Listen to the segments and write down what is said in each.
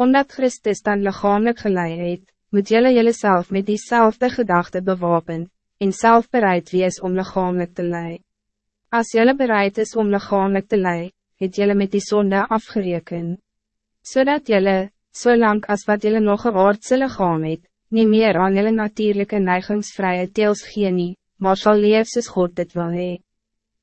Omdat Christus dan lichamelijk geleid het, moet jullie jullie zelf met diezelfde gedachte bewapen, en zelf bereid wees om lichamelijk te leiden. Als jullie bereid is om lichamelijk te leiden, het jullie met die zonde afgereken. Zodat jullie, zolang als wat jullie nog een aardse lichaam het, niet meer aan jullie natuurlijke neigingsvrije teels gee nie, maar sal leef soos God dit wil hee.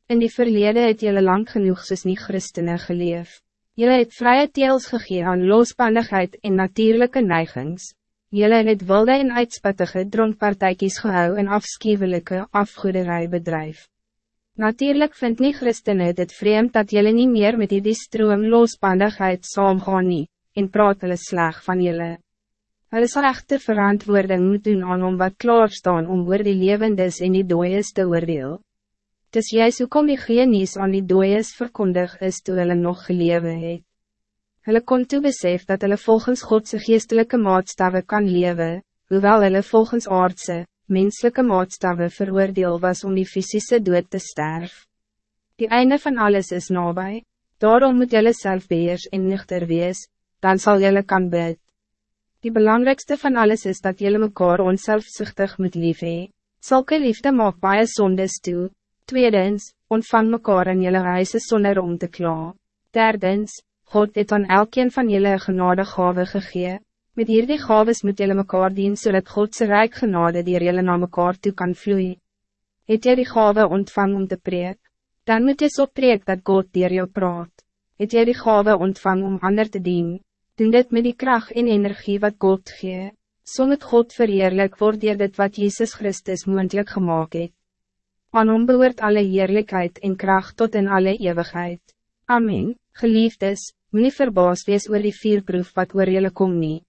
In die verlede het jullie lang genoeg soos nie christene geleef. Jullie het vrije teels gegee aan losbandigheid en natuurlijke neigings. Jullie het wilde en uitspattige dronkpartijkies gehou en afschuwelijke afgoederij bedrijf. Natuurlijk vindt niet christene dit vreemd dat jullie niet meer met die stroom losbandigheid saamgaan nie, en praat hulle slag van jullie. Hulle sal echte verantwoording moet doen aan om wat klaarstaan om oor die levendes en die dooies te oordeel. Dis juist hoe kom die genies aan die dooies verkondig is toe hulle nog gelewe het. Hulle kon toe besef dat hulle volgens Godse geestelijke maatstave kan leven, hoewel hulle volgens aardse, menselijke maatstave veroordeel was om die fysische dood te sterf. Die einde van alles is nabij, daarom moet julle self beheers en nuchter wees, dan zal julle kan bid. Die belangrijkste van alles is dat jullie mekaar onselfzuchtig moet lief hee. Zulke liefde maak baie sondes toe, Tweedens, ontvang mekaar in jylle huise sonder om te kla. Derdens, God het aan elkeen van jylle genade gave gegee. Met hierdie gaves moet jylle mekaar dien, zodat Godse rijk genade die jylle na mekaar toe kan vloeien. Het jy die gave ontvang om te preek? Dan moet jy so preek dat God dier jou praat. Het jy die gave ontvang om ander te dien? Doen dit met die kracht en energie wat God gee. So moet God verheerlijk word dier dit wat Jezus Christus moendlik gemaakt het. Aan hom behoort alle heerlijkheid en kracht tot in alle eeuwigheid. Amen, geliefdes, moet nie verbaas wees oor die vierproef wat oor jylle kom nie.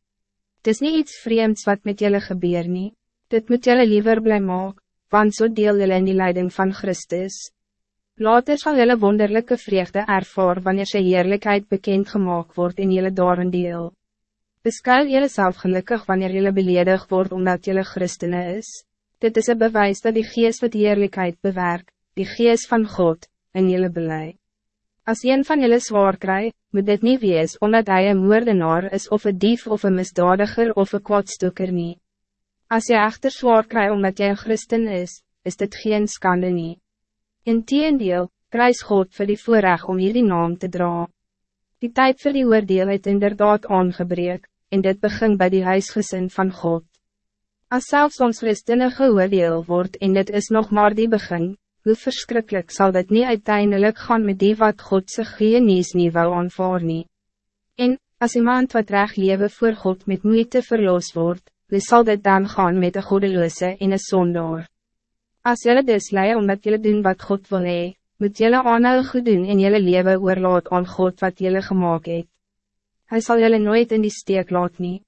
Het is niet iets vreemds wat met jylle gebeur nie, dit moet jylle liever blij maak, want so deel jylle in die leiding van Christus. Later zal jylle wonderlijke vreugde ervaar wanneer sy heerlijkheid bekend gemaakt wordt in jylle daarin deel. Beskuil jylle self gelukkig wanneer jylle beledig wordt omdat jylle Christene is. Dit is een bewijs dat die geest wat eerlijkheid bewerkt, die geest van God, in jullie beleid. Als een van jullie zwaar krijgt, moet dit niet wees omdat hij een moordenaar is of een dief of een misdadiger of een kwadstukker niet. Als je echter zwaar krijgt omdat jij een christen is, is dit geen skande niet. In teendeel, prijs God voor die voorrecht om jullie naam te dragen. Die tijd voor die oordeel het inderdaad aangebreek, en dit begint bij die huisgezin van God. Als zelfs ons christene geoordeel wordt en dit is nog maar die begin, hoe verschrikkelijk zal dit niet uiteindelijk gaan met die wat God zich genies nie wou aanvaar nie. En, als iemand wat recht lewe voor God met moeite verloos wordt, hoe zal dit dan gaan met de godeloze en een zondaar? Als jullie dus leiden omdat jullie doen wat God wil hee, moet jullie aanhou goed doen en jullie leven oorlaat aan God wat jullie gemaakt het. Hij zal jullie nooit in die steek laat nie.